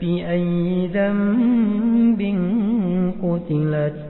بأي ذنب قتلت